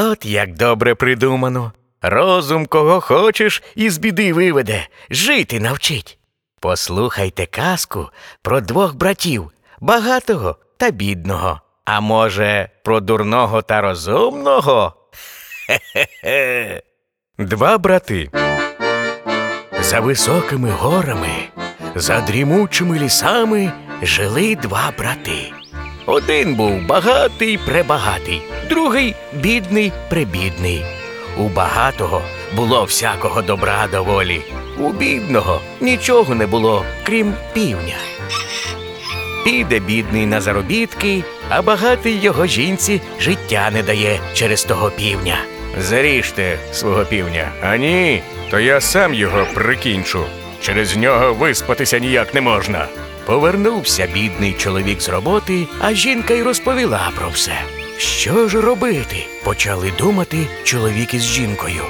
От як добре придумано. Розум кого хочеш із біди виведе, жити навчить. Послухайте казку про двох братів багатого та бідного. А може, про дурного та розумного? Хе-хе-хе. Два брати. За високими горами, за дрімучими лісами жили два брати. Один був багатий пребагатий, другий бідний пребідний. У багатого було всякого добра доволі, у бідного нічого не було, крім півня. Піде бідний на заробітки, а багатий його жінці життя не дає через того півня. Заріжте свого півня, а ні, то я сам його прикінчу. Через нього виспатися ніяк не можна. Повернувся бідний чоловік з роботи, а жінка й розповіла про все. Що ж робити? Почали думати чоловік із жінкою.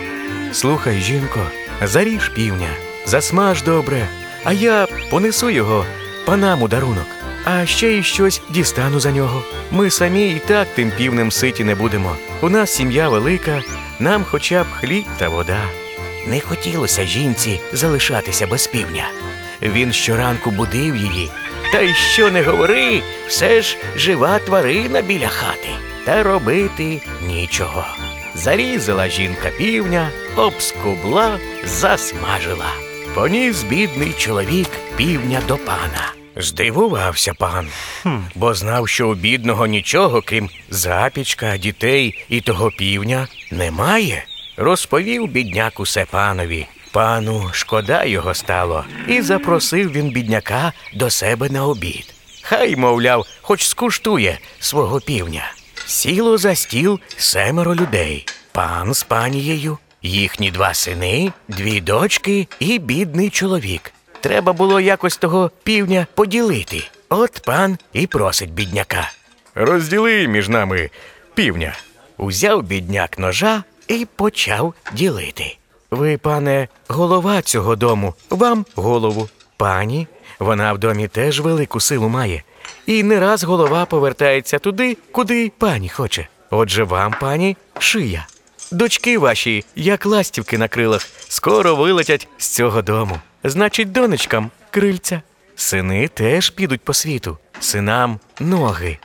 Слухай, жінко, заріж півня, засмаж добре, а я понесу його панам у дарунок. А ще й щось дістану за нього. Ми самі і так тим півнем ситі не будемо. У нас сім'я велика, нам хоча б хліб та вода. Не хотілося жінці залишатися без півня. Він щоранку будив її. Та й що не говори, все ж жива тварина біля хати. Та робити нічого. Зарізала жінка півня, обскубла, засмажила. Поніс бідний чоловік півня до пана. Здивувався пан, бо знав, що у бідного нічого, крім запічка, дітей і того півня, немає. Розповів бідняк усе панові. Пану шкода його стало, і запросив він бідняка до себе на обід. Хай, мовляв, хоч скуштує свого півня. Сіло за стіл семеро людей. Пан з панією, їхні два сини, дві дочки і бідний чоловік. Треба було якось того півня поділити. От пан і просить бідняка. Розділи між нами півня. Узяв бідняк ножа і почав ділити. Ви, пане, голова цього дому, вам голову. Пані, вона в домі теж велику силу має. І не раз голова повертається туди, куди пані хоче. Отже, вам, пані, шия. Дочки ваші, як ластівки на крилах, скоро вилетять з цього дому. Значить, донечкам крильця. Сини теж підуть по світу, синам ноги.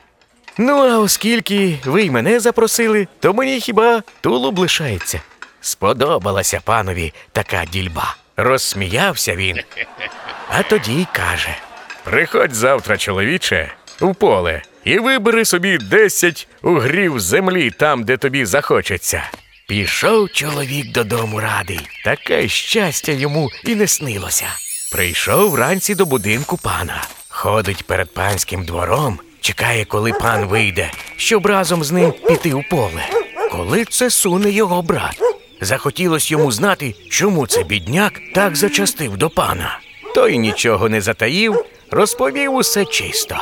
Ну, а оскільки ви й мене запросили, то мені хіба тулуб лишається. Сподобалася панові така дільба. Розсміявся він. А тоді й каже: Приходь завтра, чоловіче, у поле, і вибери собі десять угрів землі там, де тобі захочеться. Пішов чоловік додому радий. Таке щастя йому і не снилося. Прийшов вранці до будинку пана. Ходить перед панським двором, чекає, коли пан вийде, щоб разом з ним піти у поле. Коли це суне його брат. Захотілось йому знати, чому це бідняк так зачастив до пана. Той нічого не затаїв, розповів усе чисто.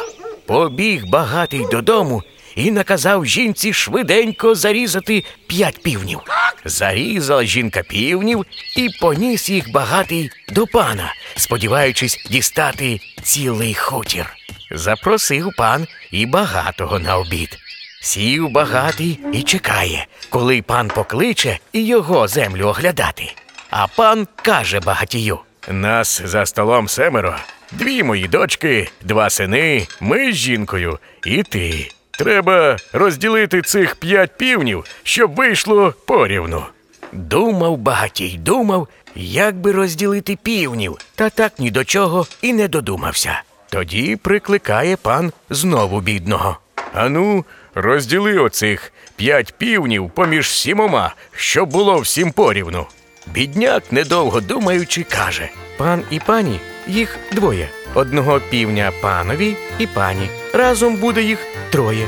Побіг багатий додому і наказав жінці швиденько зарізати п'ять півнів. Зарізала жінка півнів і поніс їх багатий до пана, сподіваючись дістати цілий хутір. Запросив пан і багатого на обід. Сів багатий і чекає, коли пан покличе і його землю оглядати. А пан каже багатію: Нас за столом семеро, дві мої дочки, два сини, ми з жінкою і ти. Треба розділити цих п'ять півнів, щоб вийшло порівну. Думав багатій, думав, як би розділити півнів, та так ні до чого і не додумався. Тоді прикликає пан знову бідного. Ану, розділи оцих п'ять півнів поміж сімома, щоб було всім порівну. Бідняк, недовго думаючи, каже: Пан і пані їх двоє. Одного півня панові і пані. Разом буде їх троє.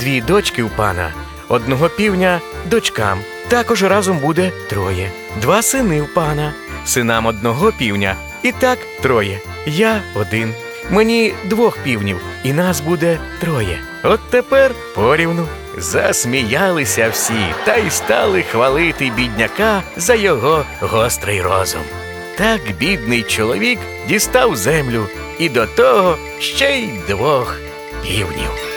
Дві дочки у пана, одного півня дочкам. Також разом буде троє. Два сини у пана, синам одного півня. І так троє. Я один. Мені двох півнів, і нас буде троє. От тепер порівну. Засміялися всі та й стали хвалити бідняка за його гострий розум. Так бідний чоловік дістав землю і до того ще й двох півнів.